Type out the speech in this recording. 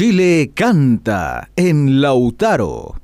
Chile canta en Lautaro.